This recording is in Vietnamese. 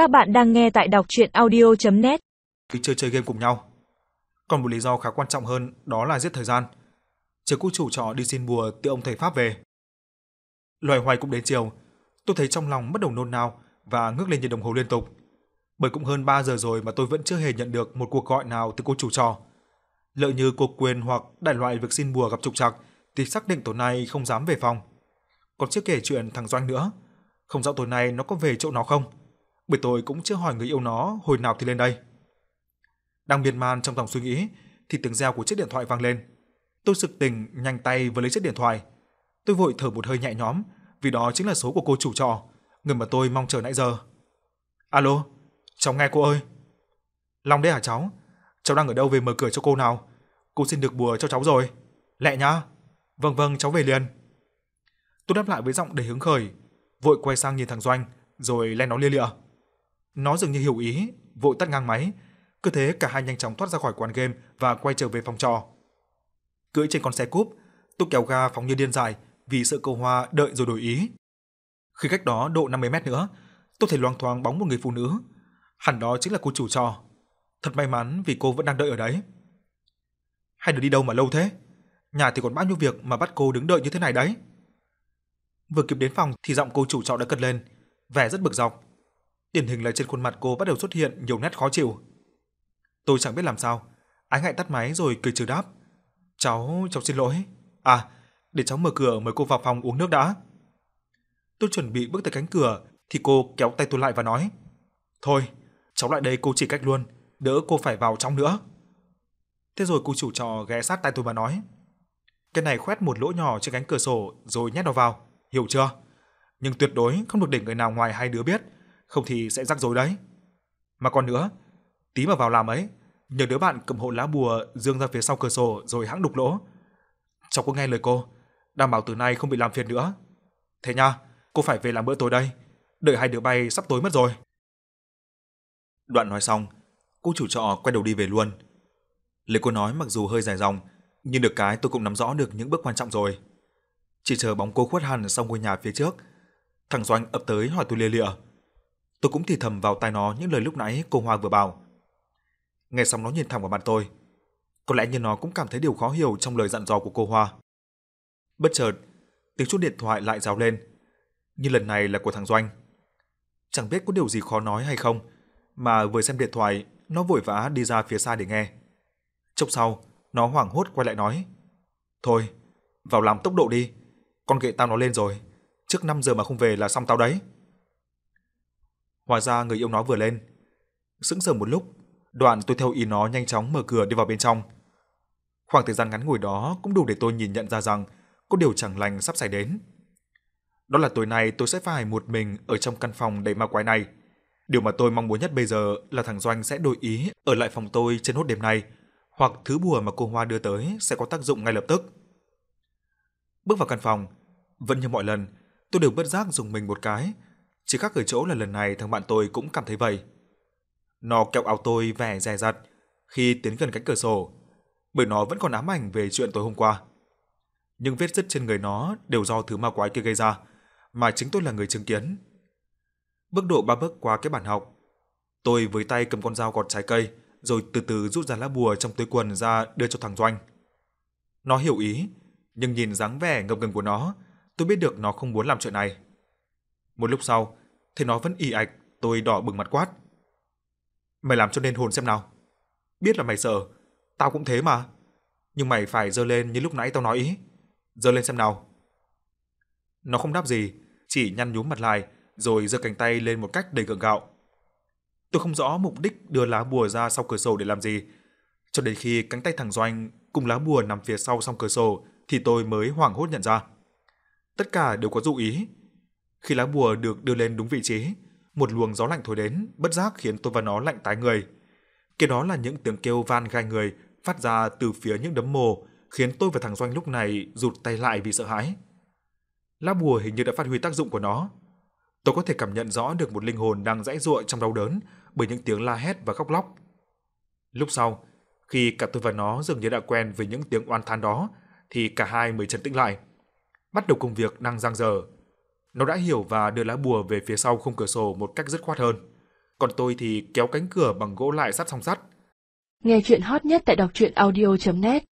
Các bạn đang nghe tại đọc chuyện audio.net Khi chơi chơi game cùng nhau. Còn một lý do khá quan trọng hơn đó là giết thời gian. chiều cô chủ trọ đi xin bùa từ ông thầy Pháp về. Loài hoài cũng đến chiều, tôi thấy trong lòng bắt đầu nôn nao và ngước lên nhìn đồng hồ liên tục. Bởi cũng hơn 3 giờ rồi mà tôi vẫn chưa hề nhận được một cuộc gọi nào từ cô chủ trọ. Lỡ như cô quyền hoặc đại loại việc xin bùa gặp trục trặc thì xác định tối nay không dám về phòng. Còn chưa kể chuyện thằng Doanh nữa, không rõ tối nay nó có về chỗ nó không. Bởi tôi cũng chưa hỏi người yêu nó hồi nào thì lên đây. Đang miên man trong dòng suy nghĩ thì tiếng reo của chiếc điện thoại vang lên. Tôi sực tỉnh, nhanh tay vừa lấy chiếc điện thoại. Tôi vội thở một hơi nhẹ nhõm, vì đó chính là số của cô chủ trọ, người mà tôi mong chờ nãy giờ. Alo, cháu nghe cô ơi. Long đấy hả cháu? Cháu đang ở đâu về mở cửa cho cô nào? Cô xin được bùa cho cháu rồi. Lẹ nhá. Vâng vâng, cháu về liền. Tôi đáp lại với giọng đầy hứng khởi, vội quay sang nhìn thằng Doanh, rồi len nó lia lịa. Nó dường như hiểu ý, vội tắt ngang máy, cứ thế cả hai nhanh chóng thoát ra khỏi quán game và quay trở về phòng trọ. Cưỡi trên con xe cúp, tôi kéo ga phóng như điên dại vì sợ cầu hoa đợi rồi đổi ý. Khi cách đó độ 50 mét nữa, tôi thấy loang thoáng bóng một người phụ nữ. Hẳn đó chính là cô chủ trọ. Thật may mắn vì cô vẫn đang đợi ở đấy. Hai đứa đi đâu mà lâu thế? Nhà thì còn bao nhiêu việc mà bắt cô đứng đợi như thế này đấy. Vừa kịp đến phòng thì giọng cô chủ trọ đã cất lên, vẻ rất bực dọc. Điển hình là trên khuôn mặt cô bắt đầu xuất hiện nhiều nét khó chịu. Tôi chẳng biết làm sao, ái ngại tắt máy rồi cười trừ đáp. Cháu, cháu xin lỗi. À, để cháu mở cửa mời cô vào phòng uống nước đã. Tôi chuẩn bị bước tới cánh cửa thì cô kéo tay tôi lại và nói. Thôi, cháu lại đây cô chỉ cách luôn, đỡ cô phải vào trong nữa. Thế rồi cô chủ trọ ghé sát tay tôi và nói. Cái này khoét một lỗ nhỏ trên cánh cửa sổ rồi nhét nó vào, hiểu chưa? Nhưng tuyệt đối không được để người nào ngoài hai đứa biết, không thì sẽ rắc rối đấy. Mà còn nữa, tí mà vào làm ấy, nhờ đứa bạn cầm hộ lá bùa dương ra phía sau cửa sổ rồi hãng đục lỗ. Cháu có nghe lời cô, đảm bảo từ nay không bị làm phiền nữa. Thế nha, cô phải về làm bữa tối đây, đợi hai đứa bay sắp tối mất rồi. Đoạn nói xong, cô chủ trọ quay đầu đi về luôn. Lời cô nói mặc dù hơi dài dòng, nhưng được cái tôi cũng nắm rõ được những bước quan trọng rồi. Chỉ chờ bóng cô khuất hẳn sau ngôi nhà phía trước, thằng Doanh ập tới hỏi tôi lia lịa. Tôi cũng thì thầm vào tai nó những lời lúc nãy cô Hoa vừa bảo. Nghe xong nó nhìn thẳng vào mặt tôi. Có lẽ như nó cũng cảm thấy điều khó hiểu trong lời dặn dò của cô Hoa. Bất chợt, tiếng chuông điện thoại lại reo lên. Nhưng lần này là của thằng Doanh. Chẳng biết có điều gì khó nói hay không, mà vừa xem điện thoại, nó vội vã đi ra phía xa để nghe. Chốc sau, nó hoảng hốt quay lại nói. Thôi, vào làm tốc độ đi. Con ghệ tao nó lên rồi. Trước 5 giờ mà không về là xong tao đấy. Hóa ra người yêu nó vừa lên. Sững sờ một lúc, đoạn tôi theo ý nó nhanh chóng mở cửa đi vào bên trong. Khoảng thời gian ngắn ngủi đó cũng đủ để tôi nhìn nhận ra rằng có điều chẳng lành sắp xảy đến. Đó là tối nay tôi sẽ phải một mình ở trong căn phòng đầy ma quái này. Điều mà tôi mong muốn nhất bây giờ là thằng Doanh sẽ đổi ý ở lại phòng tôi trên hốt đêm nay, hoặc thứ bùa mà cô Hoa đưa tới sẽ có tác dụng ngay lập tức. Bước vào căn phòng, vẫn như mọi lần, tôi đều bất giác dùng mình một cái, chỉ khác ở chỗ là lần này thằng bạn tôi cũng cảm thấy vậy. Nó kéo áo tôi vẻ dè dặt khi tiến gần cánh cửa sổ, bởi nó vẫn còn ám ảnh về chuyện tối hôm qua. Nhưng vết rứt trên người nó đều do thứ ma quái kia gây ra, mà chính tôi là người chứng kiến. Bước độ ba bước qua cái bàn học, tôi với tay cầm con dao gọt trái cây, rồi từ từ rút ra lá bùa trong túi quần ra đưa cho thằng Doanh. Nó hiểu ý, nhưng nhìn dáng vẻ ngập ngừng của nó, tôi biết được nó không muốn làm chuyện này. Một lúc sau, thấy nó vẫn y ạch, tôi đỏ bừng mặt quát. Mày làm cho nên hồn xem nào. Biết là mày sợ, tao cũng thế mà. Nhưng mày phải giơ lên như lúc nãy tao nói ý. Giơ lên xem nào. Nó không đáp gì, chỉ nhăn nhúm mặt lại, rồi giơ cánh tay lên một cách đầy gượng gạo. Tôi không rõ mục đích đưa lá bùa ra sau cửa sổ để làm gì. Cho đến khi cánh tay thằng Doanh cùng lá bùa nằm phía sau song cửa sổ thì tôi mới hoảng hốt nhận ra. Tất cả đều có dụ ý. Khi lá bùa được đưa lên đúng vị trí, một luồng gió lạnh thổi đến, bất giác khiến tôi và nó lạnh tái người. Kế đó là những tiếng kêu van gai người phát ra từ phía những đấm mồ, khiến tôi và thằng Doanh lúc này rụt tay lại vì sợ hãi. Lá bùa hình như đã phát huy tác dụng của nó. Tôi có thể cảm nhận rõ được một linh hồn đang dãy dụa trong đau đớn bởi những tiếng la hét và khóc lóc. Lúc sau, khi cả tôi và nó dường như đã quen với những tiếng oan than đó, thì cả hai mới trấn tĩnh lại. Bắt đầu công việc đang giang dở. Nó đã hiểu và đưa lá bùa về phía sau khung cửa sổ một cách dứt khoát hơn. còn tôi thì kéo cánh cửa bằng gỗ lại sắt song sắt. Nghe chuyện hot nhất tại đọc truyện audio.net